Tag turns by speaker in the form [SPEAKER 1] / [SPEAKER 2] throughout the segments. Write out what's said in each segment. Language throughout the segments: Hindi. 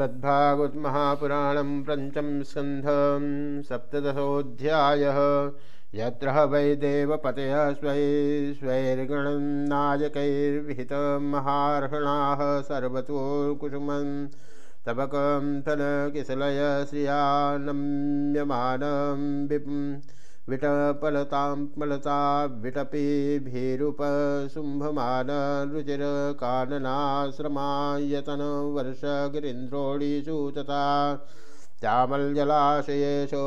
[SPEAKER 1] मद्भागवत महापुराणं पञ्चम स्कन्धं सप्तदशोऽध्यायः। यत्र वै देवपतयः स्वै स्वैर्गणनायकैर्विहितमहार्हणाः सर्वतो कुसुमं तबकं तनकिसलय श्रियानम्यमानं विटपलतां मलता विटपीभिरुपसुम्भमानरुचिरकाननाश्रमायतनवर्षगिरीन्द्रोणीषु तथा श्यामलजलाशयेशो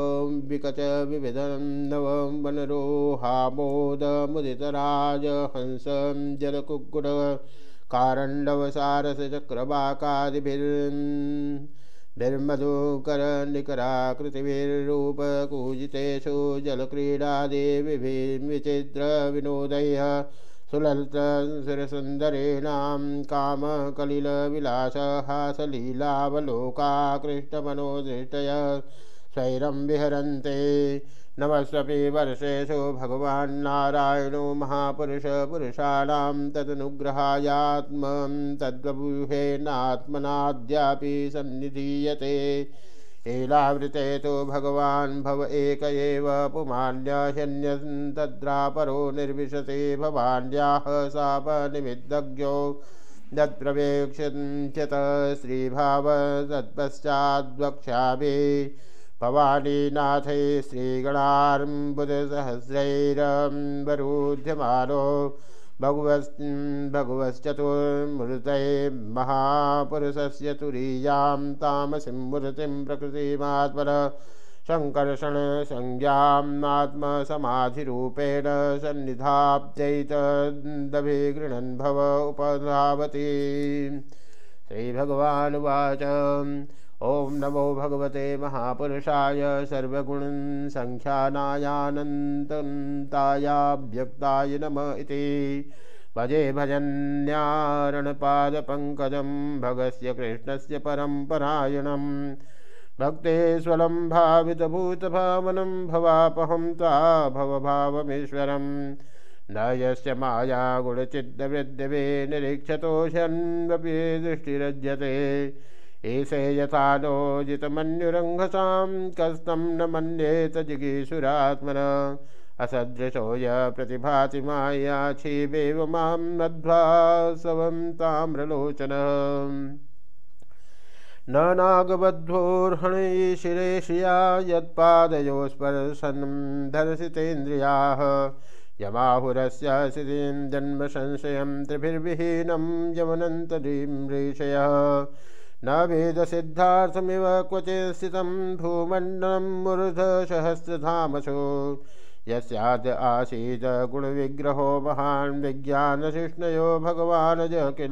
[SPEAKER 1] विकच विविधं नवं वनरोहामोदमुदितराजहंसं जलकुक्कुट कारण्डवसारसचक्रवाकादिभिर् निर्मधुकरनिकराकृतिभिरूपकूजितेषु जलक्रीडादेविभिर्विचित्रविनोदैः सुललितसुरसुन्दरीणां कामकलिलविलासहासलीलावलोकाकृष्टमनोदृष्टय स्वैरं विहरन्ते नमस्वपि वर्षेषु भगवान्नारायणो महापुरुषपुरुषाणां तदनुग्रहायात्मं तद्वबुहेनात्मनाद्यापि सन्निधीयते। एलावृते तु भगवान् भव एक एव पुमान्यह्यन्यस्तद्रापरो निर्विशते भवान्याः सापनिमिद्दज्ञो यत्प्रवेक्ष्यत श्रीभाव तत्पश्चाद्वक्ष्याभिः भवानीनाथे श्रीगणार्बुदसहस्रैरम्बरूध्यमानो भगवस् भगवश्चतुर्मूर्तये महापुरुषस्य तुरीयां तामसीं मूर्तिं प्रकृतिमात्मन सङ्कर्षणसंज्ञामात्मसमाधिरूपेण सन्निधाब्जैतदभिगृह्णन् भव उपधावति। श्रीभगवानुवाच। ॐ नमो भगवते महापुरुषाय सर्वगुणसङ्ख्यानायानन्तन्तायाभ्यक्ताय नम इति। भजे भजन्यारणपादपङ्कजं भगस्य कृष्णस्य परं परायणम् भक्तेष्वलं भावितभूतभावनं भवापहं ता भवभावमीश्वरम्। न यस्य माया गुणचिद्दवृद्धिवे निरीक्षतोषन्वपि दृष्टिरज्यते। एषे यथा नोजितमन्युरङ्घसां कस्तं न मन्येत जिगीषुरात्मन। असदृशो य प्रतिभाति माया क्षीवेव माँ नध्वासवं ताम्रलोचन। न नागबद्धोर्हणै शिरे श्रिया यत्पादयो स्पर्शनं दर्शितेन्द्रियाः यमाहुरस्य स्थितिं जन्मसंशयं त्रिभिर्विहीनं यमनन्तरीं ऋषयः न वेदसिद्धार्थमिव क्वचित् स्थितं भूमण्डलं मूर्धसहस्रधामसु यस्याद् आसीत् गुणविग्रहो महान् विज्ञानशिष्णयो भगवानज किल।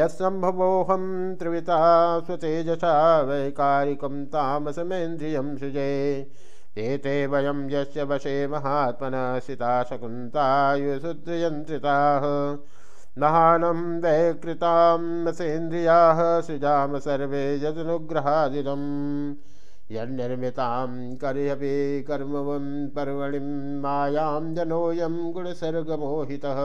[SPEAKER 1] यत्सम्भवोऽहं त्रिविता स्वतेजसा वैकारिकं तामसमेन्द्रियं सृजे। ते ते वयं यस्य वशे महात्मनः सिता शकुन्तायुसुद्रयन्त्रिताः महानं वैकृतामसेन्द्रियाः सृजाम सर्वे यदनुग्रहादिदम् यन्निर्मितां कर्ह्यपि कर्मवं पर्वणिं मायां जनोऽयं गुणसर्गमोहितः।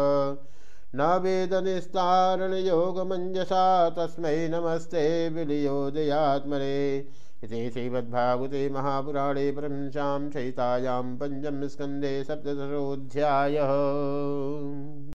[SPEAKER 1] न वेदनिस्तारणयोगमञ्जसा तस्मै नमस्ते विलियोदयात्मने। इति श्रीमद्भागवते महापुराणे परंशां चयितायां पञ्चमस्कन्धे सप्तदशोऽध्यायः।